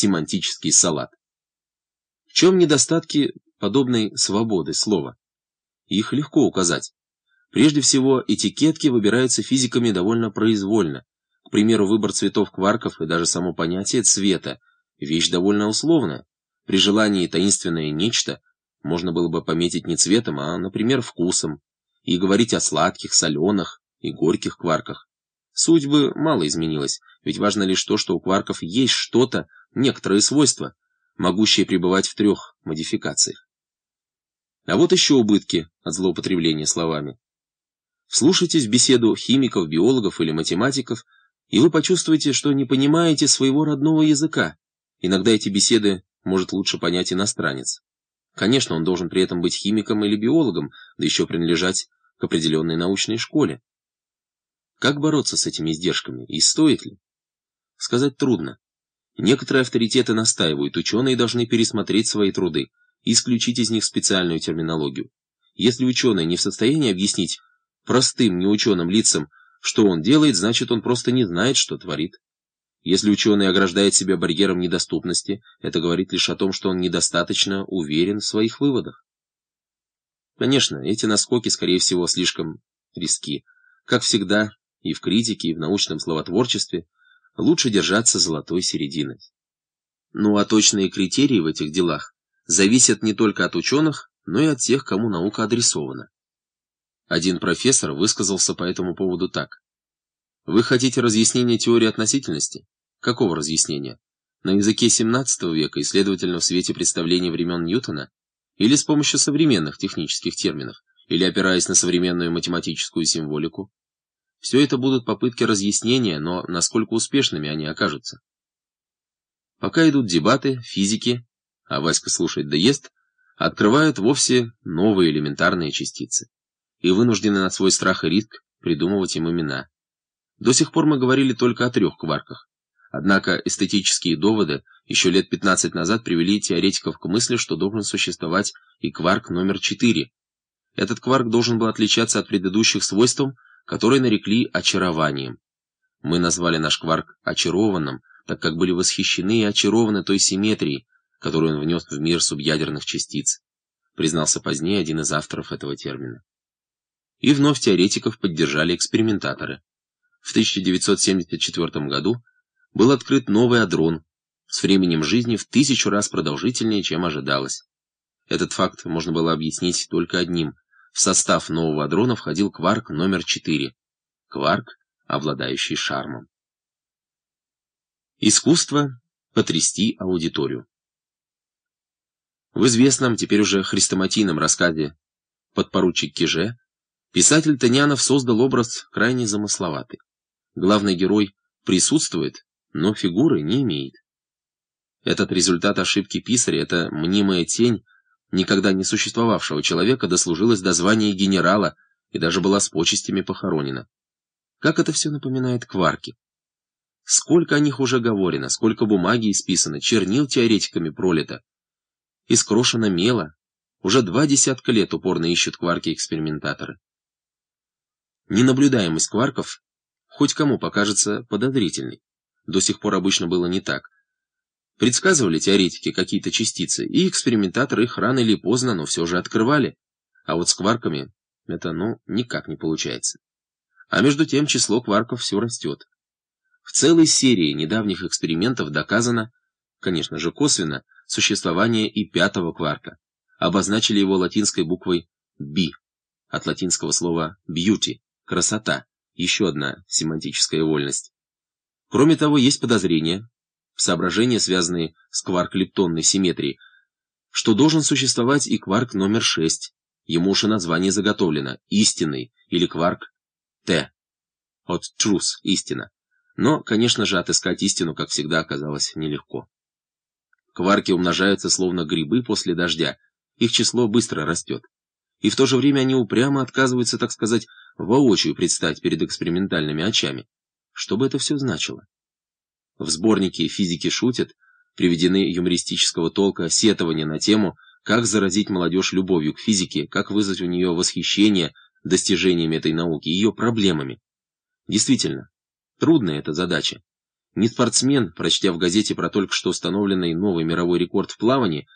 семантический салат. В чем недостатки подобной свободы слова? Их легко указать. Прежде всего, этикетки выбираются физиками довольно произвольно. К примеру, выбор цветов кварков и даже само понятие цвета – вещь довольно условная. При желании таинственное нечто можно было бы пометить не цветом, а, например, вкусом, и говорить о сладких, соленых и горьких кварках. Суть бы мало изменилась, ведь важно лишь то, что у кварков есть что-то, некоторые свойства, могущие пребывать в трех модификациях. А вот еще убытки от злоупотребления словами. Вслушайтесь в беседу химиков, биологов или математиков, и вы почувствуете, что не понимаете своего родного языка. Иногда эти беседы может лучше понять иностранец. Конечно, он должен при этом быть химиком или биологом, да еще принадлежать к определенной научной школе. Как бороться с этими издержками и стоит ли? Сказать трудно. Некоторые авторитеты настаивают, ученые должны пересмотреть свои труды исключить из них специальную терминологию. Если ученый не в состоянии объяснить простым неученым лицам, что он делает, значит он просто не знает, что творит. Если ученый ограждает себя барьером недоступности, это говорит лишь о том, что он недостаточно уверен в своих выводах. Конечно, эти наскоки, скорее всего, слишком риски. Как всегда, и в критике, и в научном словотворчестве, лучше держаться золотой середины. Ну а точные критерии в этих делах зависят не только от ученых, но и от тех, кому наука адресована. Один профессор высказался по этому поводу так. Вы хотите разъяснения теории относительности? Какого разъяснения? На языке XVII века и, следовательно, в свете представлений времен Ньютона? Или с помощью современных технических терминов? Или опираясь на современную математическую символику? Все это будут попытки разъяснения, но насколько успешными они окажутся? Пока идут дебаты, физики, а Васька слушает да открывают вовсе новые элементарные частицы и вынуждены на свой страх и риск придумывать им имена. До сих пор мы говорили только о трех кварках. Однако эстетические доводы еще лет 15 назад привели теоретиков к мысли, что должен существовать и кварк номер 4. Этот кварк должен был отличаться от предыдущих свойством, которые нарекли очарованием. Мы назвали наш кварк очарованным, так как были восхищены и очарованы той симметрией, которую он внес в мир субъядерных частиц, признался позднее один из авторов этого термина. И вновь теоретиков поддержали экспериментаторы. В 1974 году был открыт новый адрон с временем жизни в тысячу раз продолжительнее, чем ожидалось. Этот факт можно было объяснить только одним. В состав нового адрона входил кварк номер 4. Кварк, обладающий шармом. Искусство потрясти аудиторию. В известном, теперь уже хрестоматийном рассказе «Подпоручик Киже» писатель Танянов создал образ крайне замысловатый. Главный герой присутствует, но фигуры не имеет. Этот результат ошибки писаря, эта мнимая тень никогда не существовавшего человека дослужилась до звания генерала и даже была с почестями похоронена. Как это все напоминает кварки. Сколько о них уже говорено, сколько бумаги исписано, чернил теоретиками пролито. Искрошено мело. Уже два десятка лет упорно ищут кварки-экспериментаторы. Ненаблюдаемость кварков хоть кому покажется подозрительной. До сих пор обычно было не так. Предсказывали теоретики какие-то частицы, и экспериментаторы их рано или поздно, но все же открывали. А вот с кварками это, ну, никак не получается. А между тем число кварков все растет. В целой серии недавних экспериментов доказано, конечно же косвенно, существование и пятого кварка. Обозначили его латинской буквой «B», от латинского слова «beauty» — «красота», еще одна семантическая вольность. Кроме того, есть подозрение, соображения, связанные с кварк-лептонной симметрией, что должен существовать и кварк номер 6, ему уж и название заготовлено, истинный, или кварк Т, от truth, истина. Но, конечно же, отыскать истину, как всегда, оказалось нелегко. Кварки умножаются словно грибы после дождя, их число быстро растет. И в то же время они упрямо отказываются, так сказать, воочию предстать перед экспериментальными очами. Что бы это все значило? В сборнике «Физики шутят» приведены юмористического толка сетования на тему «Как заразить молодежь любовью к физике, как вызвать у нее восхищение достижениями этой науки, ее проблемами». Действительно, трудная эта задача. Ни спортсмен, прочтя в газете про только что установленный новый мировой рекорд в плавании,